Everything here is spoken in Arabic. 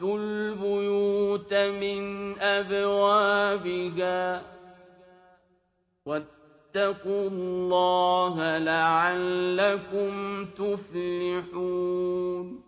وأتوا البيوت من أبوابها. واتقوا الله لعلكم تفلحون.